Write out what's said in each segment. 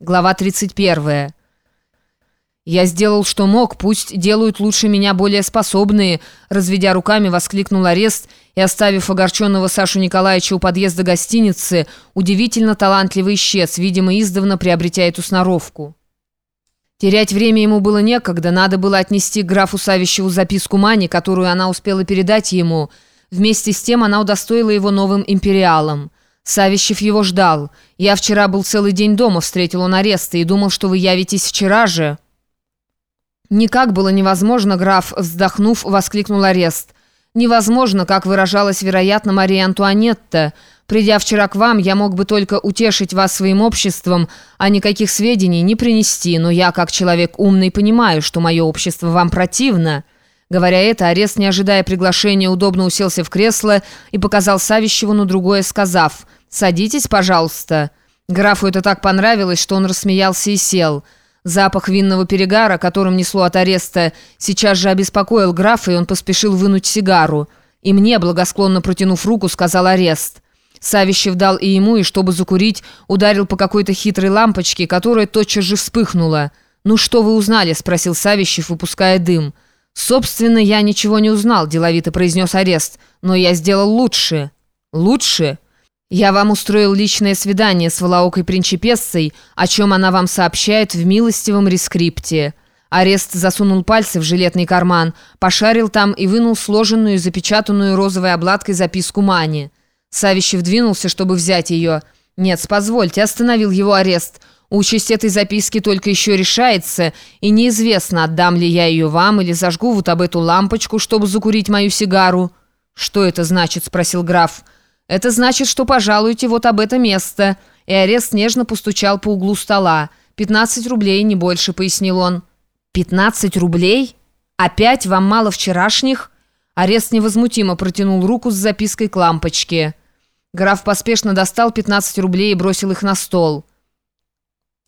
Глава 31. «Я сделал, что мог, пусть делают лучше меня более способные», разведя руками, воскликнул арест и, оставив огорченного Сашу Николаевича у подъезда гостиницы, удивительно талантливый исчез, видимо, издавна приобретя эту сноровку. Терять время ему было некогда, надо было отнести к графу Савищеву записку Мани, которую она успела передать ему. Вместе с тем она удостоила его новым империалом. Савищев его ждал. Я вчера был целый день дома, встретил он ареста и думал, что вы явитесь вчера же». «Никак было невозможно, граф», вздохнув, воскликнул арест. «Невозможно, как выражалась, вероятно, Мария Антуанетта. Придя вчера к вам, я мог бы только утешить вас своим обществом, а никаких сведений не принести, но я, как человек умный, понимаю, что мое общество вам противно». Говоря это, арест, не ожидая приглашения, удобно уселся в кресло и показал Савищеву на другое, сказав «Садитесь, пожалуйста». Графу это так понравилось, что он рассмеялся и сел. Запах винного перегара, которым несло от ареста, сейчас же обеспокоил графа, и он поспешил вынуть сигару. И мне, благосклонно протянув руку, сказал арест. Савищев дал и ему, и чтобы закурить, ударил по какой-то хитрой лампочке, которая тотчас же вспыхнула. «Ну что вы узнали?» – спросил Савищев, выпуская дым. «Собственно, я ничего не узнал», – деловито произнес арест. «Но я сделал лучше». «Лучше?» «Я вам устроил личное свидание с Валаокой Принчипессой, о чем она вам сообщает в милостивом рескрипте». Арест засунул пальцы в жилетный карман, пошарил там и вынул сложенную и запечатанную розовой обладкой записку Мани. Савищев двинулся, чтобы взять ее. «Нет, позвольте», – остановил его арест – Участь этой записки только еще решается, и неизвестно, отдам ли я ее вам или зажгу вот об эту лампочку, чтобы закурить мою сигару». «Что это значит?» – спросил граф. «Это значит, что пожалуйте вот об это место». И арест нежно постучал по углу стола. «Пятнадцать рублей, не больше», – пояснил он. «Пятнадцать рублей? Опять вам мало вчерашних?» Арест невозмутимо протянул руку с запиской к лампочке. Граф поспешно достал пятнадцать рублей и бросил их на стол.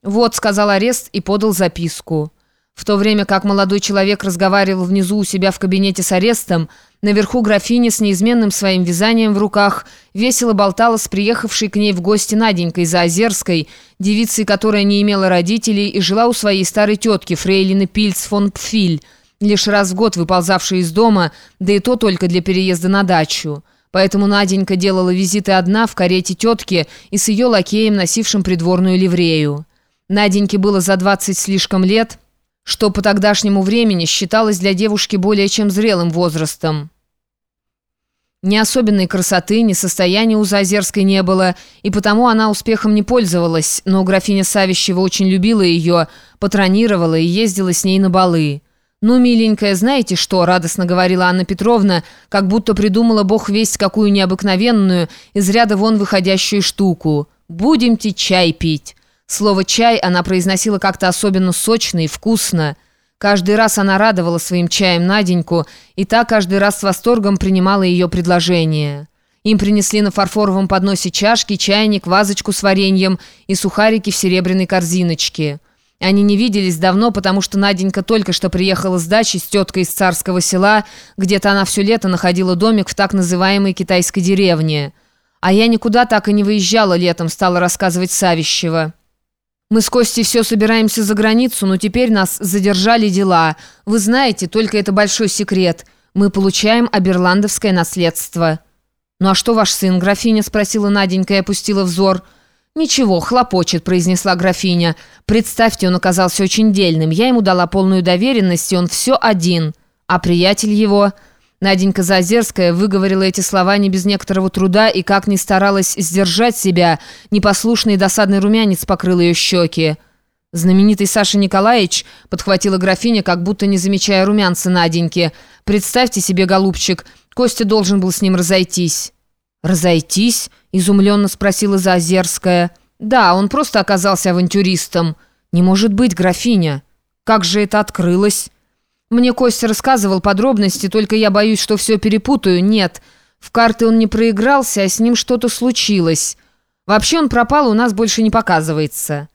«Вот», — сказал арест и подал записку. В то время как молодой человек разговаривал внизу у себя в кабинете с арестом, наверху графиня с неизменным своим вязанием в руках весело болтала с приехавшей к ней в гости Наденькой Заозерской, девицей, которая не имела родителей и жила у своей старой тетки Фрейлины Пильц фон Пфиль, лишь раз в год выползавшей из дома, да и то только для переезда на дачу. Поэтому Наденька делала визиты одна в карете тетки и с ее лакеем, носившим придворную ливрею. Наденьке было за 20 слишком лет, что по тогдашнему времени считалось для девушки более чем зрелым возрастом. Ни особенной красоты, ни состояния у Зазерской не было, и потому она успехом не пользовалась, но графиня Савищева очень любила ее, патронировала и ездила с ней на балы. «Ну, миленькая, знаете что?» – радостно говорила Анна Петровна, как будто придумала бог весть какую необыкновенную, из ряда вон выходящую штуку. «Будемте чай пить». Слово «чай» она произносила как-то особенно сочно и вкусно. Каждый раз она радовала своим чаем Наденьку, и та каждый раз с восторгом принимала ее предложение. Им принесли на фарфоровом подносе чашки, чайник, вазочку с вареньем и сухарики в серебряной корзиночке. Они не виделись давно, потому что Наденька только что приехала с дачи с теткой из царского села, где-то она все лето находила домик в так называемой китайской деревне. «А я никуда так и не выезжала летом», стала рассказывать Савищева. Мы с Костей все собираемся за границу, но теперь нас задержали дела. Вы знаете, только это большой секрет. Мы получаем оберландовское наследство». «Ну а что ваш сын, графиня?» – спросила Наденька и опустила взор. «Ничего, хлопочет», – произнесла графиня. «Представьте, он оказался очень дельным. Я ему дала полную доверенность, и он все один. А приятель его...» Наденька Зазерская выговорила эти слова не без некоторого труда и, как ни старалась сдержать себя, непослушный досадный румянец покрыл ее щеки. Знаменитый Саша Николаевич подхватила графиня, как будто не замечая румянца Наденьки. «Представьте себе, голубчик, Костя должен был с ним разойтись». «Разойтись?» – изумленно спросила Зазерская. «Да, он просто оказался авантюристом». «Не может быть, графиня. Как же это открылось?» Мне Костя рассказывал подробности, только я боюсь, что все перепутаю. Нет, в карты он не проигрался, а с ним что-то случилось. Вообще он пропал, у нас больше не показывается».